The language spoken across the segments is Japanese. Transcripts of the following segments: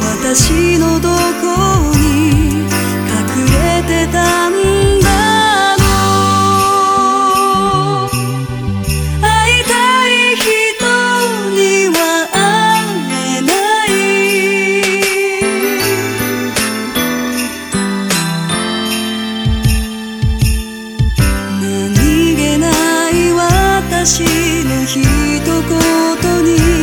私のどこに隠れてたんだろう会いたい人には会えない何気ない私の一言に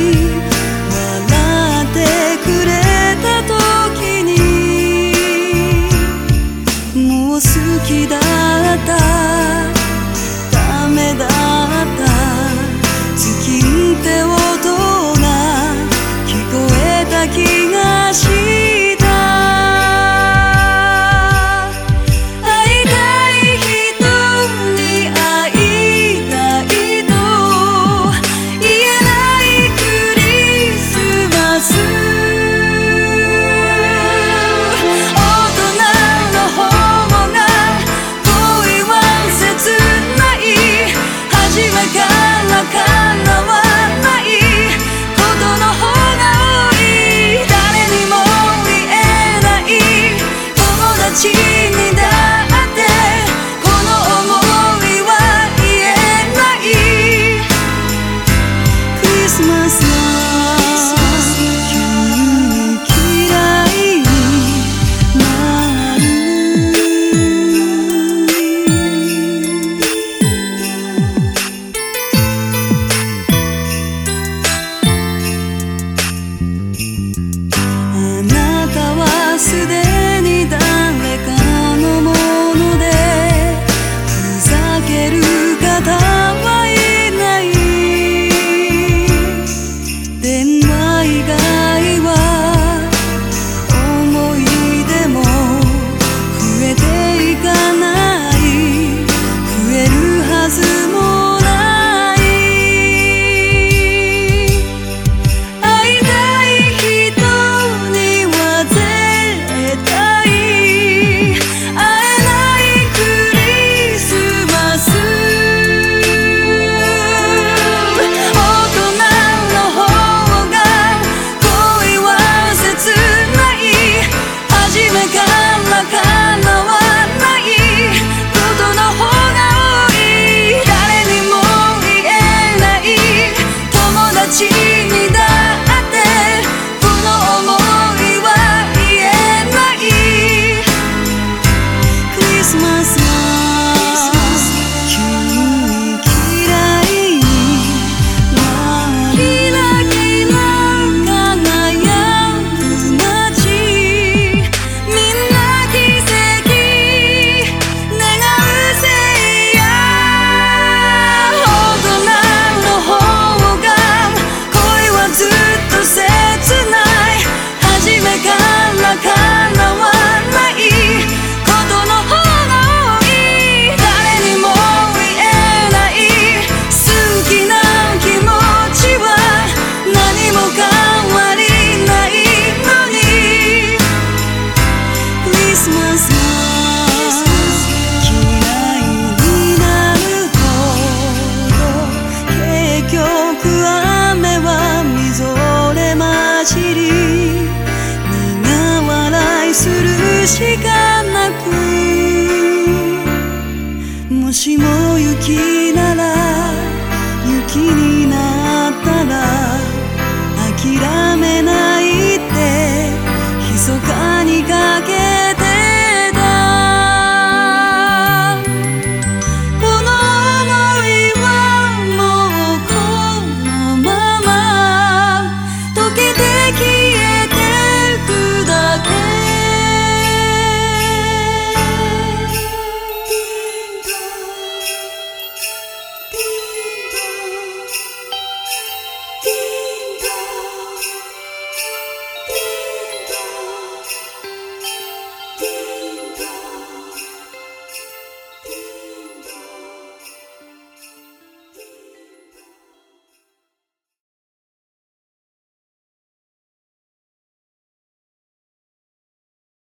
もしも雪